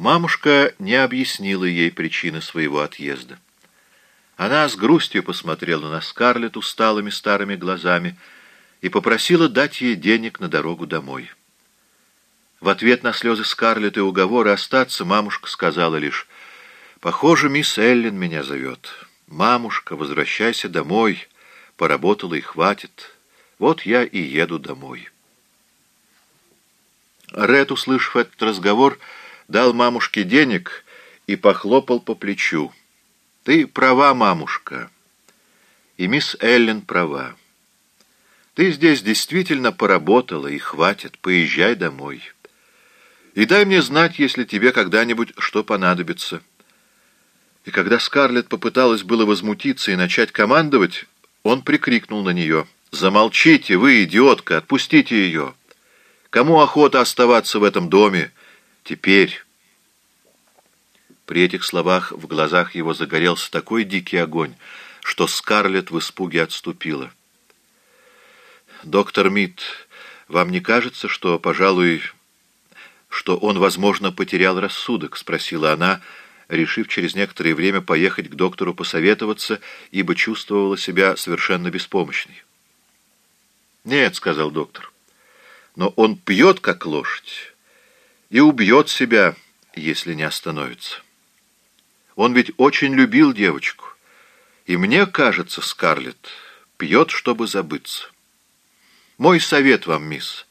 Мамушка не объяснила ей причины своего отъезда. Она с грустью посмотрела на Скарлетт усталыми старыми глазами и попросила дать ей денег на дорогу домой. В ответ на слезы Скарлетт и уговоры остаться мамушка сказала лишь «Похоже, мисс Эллен меня зовет. Мамушка, возвращайся домой. Поработала и хватит. Вот я и еду домой». Ред, услышав этот разговор, дал мамушке денег и похлопал по плечу. «Ты права, мамушка, и мисс Эллен права. Ты здесь действительно поработала, и хватит, поезжай домой». И дай мне знать, если тебе когда-нибудь что понадобится». И когда Скарлетт попыталась было возмутиться и начать командовать, он прикрикнул на нее. «Замолчите, вы, идиотка, отпустите ее! Кому охота оставаться в этом доме? Теперь!» При этих словах в глазах его загорелся такой дикий огонь, что Скарлетт в испуге отступила. «Доктор Мит, вам не кажется, что, пожалуй, что он, возможно, потерял рассудок?» — спросила она, решив через некоторое время поехать к доктору посоветоваться, ибо чувствовала себя совершенно беспомощной. «Нет», — сказал доктор, — «но он пьет, как лошадь, и убьет себя, если не остановится. Он ведь очень любил девочку, и мне кажется, Скарлетт, пьет, чтобы забыться. Мой совет вам, мисс,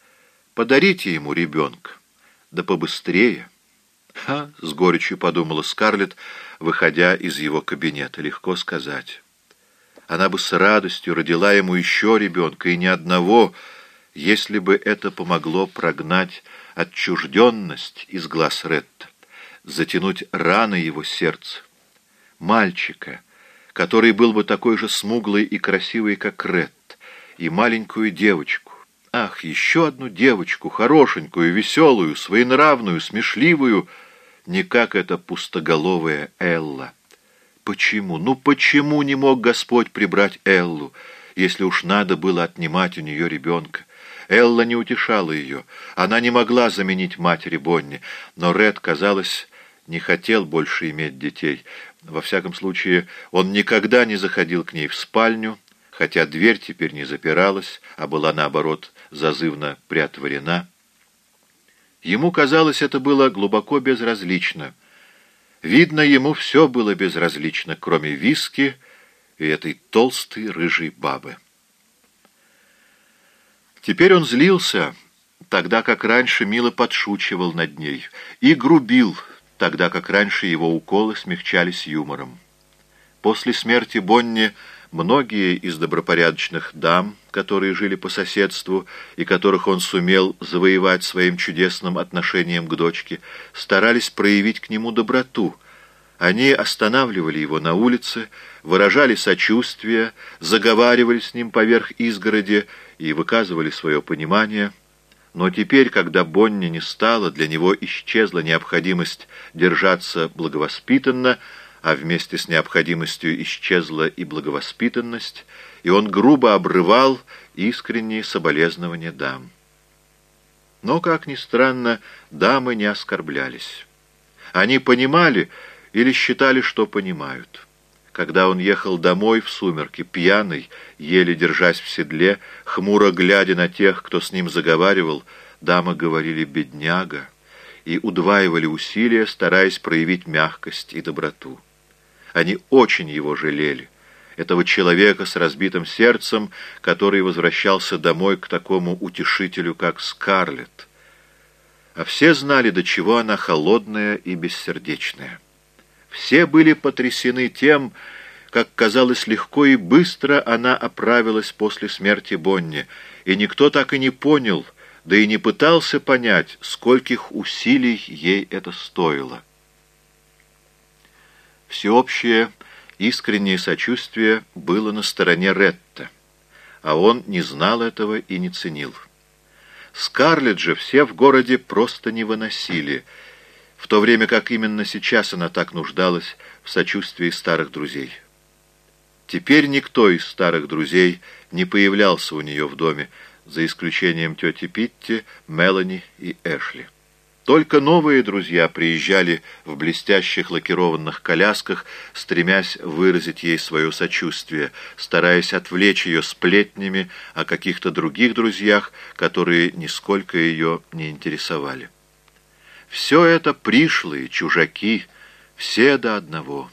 подарите ему ребенка. Да побыстрее. Ха, с горечью подумала Скарлетт, выходя из его кабинета. Легко сказать. Она бы с радостью родила ему еще ребенка, и ни одного, если бы это помогло прогнать отчужденность из глаз Ретта, затянуть раны его сердца. Мальчика, который был бы такой же смуглый и красивый, как Ретт, и маленькую девочку, Ах, еще одну девочку, хорошенькую, веселую, своенравную, смешливую, не как эта пустоголовая Элла. Почему, ну почему не мог Господь прибрать Эллу, если уж надо было отнимать у нее ребенка? Элла не утешала ее, она не могла заменить матери Бонни, но Ред, казалось, не хотел больше иметь детей. Во всяком случае, он никогда не заходил к ней в спальню, хотя дверь теперь не запиралась, а была, наоборот, зазывно приотворена. Ему казалось, это было глубоко безразлично. Видно, ему все было безразлично, кроме виски и этой толстой рыжей бабы. Теперь он злился, тогда как раньше мило подшучивал над ней, и грубил, тогда как раньше его уколы смягчались юмором. После смерти Бонни Многие из добропорядочных дам, которые жили по соседству и которых он сумел завоевать своим чудесным отношением к дочке, старались проявить к нему доброту. Они останавливали его на улице, выражали сочувствие, заговаривали с ним поверх изгороди и выказывали свое понимание. Но теперь, когда Бонни не стало, для него исчезла необходимость держаться благовоспитанно, а вместе с необходимостью исчезла и благовоспитанность, и он грубо обрывал искренние соболезнования дам. Но, как ни странно, дамы не оскорблялись. Они понимали или считали, что понимают. Когда он ехал домой в сумерки, пьяный, еле держась в седле, хмуро глядя на тех, кто с ним заговаривал, дамы говорили «бедняга» и удваивали усилия, стараясь проявить мягкость и доброту. Они очень его жалели, этого человека с разбитым сердцем, который возвращался домой к такому утешителю, как Скарлетт. А все знали, до чего она холодная и бессердечная. Все были потрясены тем, как казалось легко и быстро она оправилась после смерти Бонни, и никто так и не понял, да и не пытался понять, скольких усилий ей это стоило. Всеобщее искреннее сочувствие было на стороне Ретта, а он не знал этого и не ценил. Скарлетт же все в городе просто не выносили, в то время как именно сейчас она так нуждалась в сочувствии старых друзей. Теперь никто из старых друзей не появлялся у нее в доме, за исключением тети Питти, Мелани и Эшли. Только новые друзья приезжали в блестящих лакированных колясках, стремясь выразить ей свое сочувствие, стараясь отвлечь ее сплетнями о каких-то других друзьях, которые нисколько ее не интересовали. Все это пришлые, чужаки, все до одного.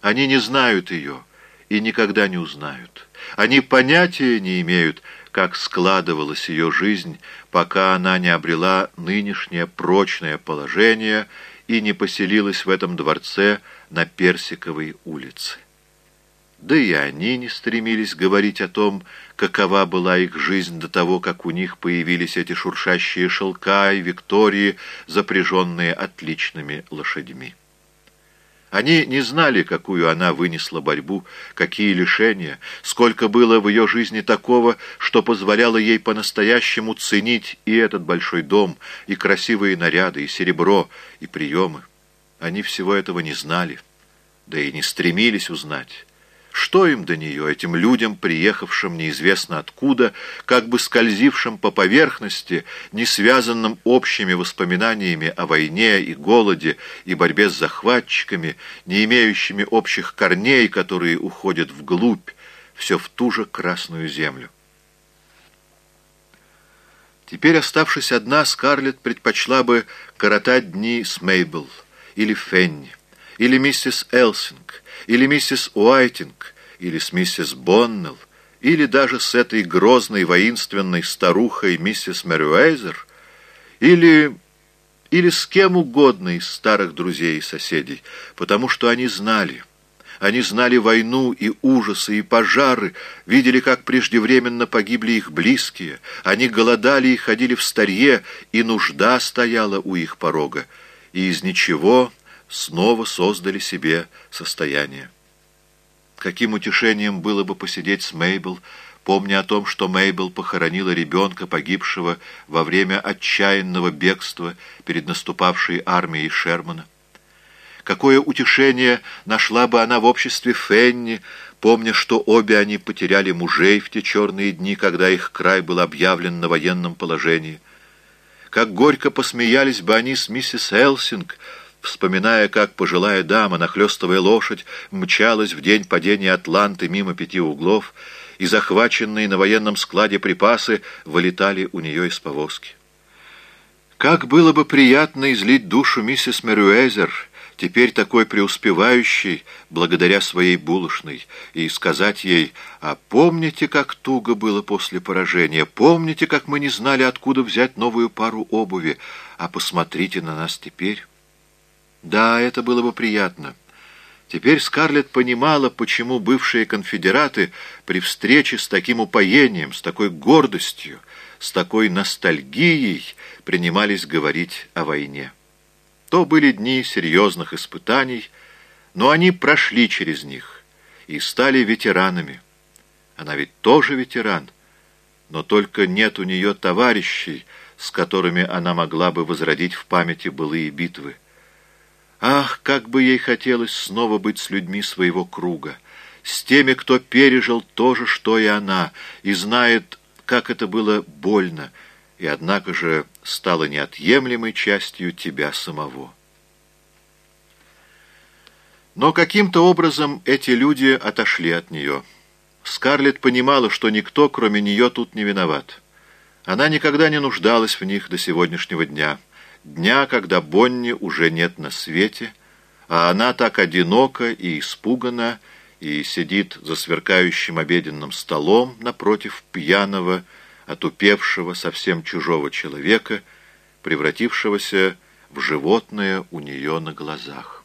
Они не знают ее и никогда не узнают. Они понятия не имеют, как складывалась ее жизнь, пока она не обрела нынешнее прочное положение и не поселилась в этом дворце на Персиковой улице. Да и они не стремились говорить о том, какова была их жизнь до того, как у них появились эти шуршащие шелка и Виктории, запряженные отличными лошадьми. Они не знали, какую она вынесла борьбу, какие лишения, сколько было в ее жизни такого, что позволяло ей по-настоящему ценить и этот большой дом, и красивые наряды, и серебро, и приемы. Они всего этого не знали, да и не стремились узнать. Что им до нее, этим людям, приехавшим неизвестно откуда, как бы скользившим по поверхности, не связанным общими воспоминаниями о войне и голоде и борьбе с захватчиками, не имеющими общих корней, которые уходят вглубь, все в ту же красную землю? Теперь, оставшись одна, Скарлетт предпочла бы коротать дни с Мейбл или Фенни, или миссис Элсинг, или миссис Уайтинг, или с миссис Боннелл, или даже с этой грозной воинственной старухой миссис Мэрюэйзер, или... или с кем угодно из старых друзей и соседей, потому что они знали... Они знали войну и ужасы, и пожары, видели, как преждевременно погибли их близкие. Они голодали и ходили в старье, и нужда стояла у их порога. И из ничего снова создали себе состояние. Каким утешением было бы посидеть с Мейбл, помня о том, что Мейбл похоронила ребенка, погибшего во время отчаянного бегства перед наступавшей армией Шермана. Какое утешение нашла бы она в обществе Фенни, помня, что обе они потеряли мужей в те черные дни, когда их край был объявлен на военном положении. Как горько посмеялись бы они с миссис Элсинг, вспоминая, как пожилая дама, нахлестывая лошадь, мчалась в день падения Атланты мимо пяти углов, и захваченные на военном складе припасы вылетали у нее из повозки. Как было бы приятно излить душу миссис Мерюэзер, теперь такой преуспевающей, благодаря своей булочной, и сказать ей, а помните, как туго было после поражения, помните, как мы не знали, откуда взять новую пару обуви, а посмотрите на нас теперь. Да, это было бы приятно. Теперь Скарлетт понимала, почему бывшие конфедераты при встрече с таким упоением, с такой гордостью, с такой ностальгией принимались говорить о войне. То были дни серьезных испытаний, но они прошли через них и стали ветеранами. Она ведь тоже ветеран, но только нет у нее товарищей, с которыми она могла бы возродить в памяти былые битвы. Ах, как бы ей хотелось снова быть с людьми своего круга, с теми, кто пережил то же, что и она, и знает, как это было больно, и однако же стало неотъемлемой частью тебя самого. Но каким-то образом эти люди отошли от нее. Скарлетт понимала, что никто, кроме нее, тут не виноват. Она никогда не нуждалась в них до сегодняшнего дня дня, когда Бонни уже нет на свете, а она так одинока и испугана, и сидит за сверкающим обеденным столом напротив пьяного, отупевшего, совсем чужого человека, превратившегося в животное у нее на глазах.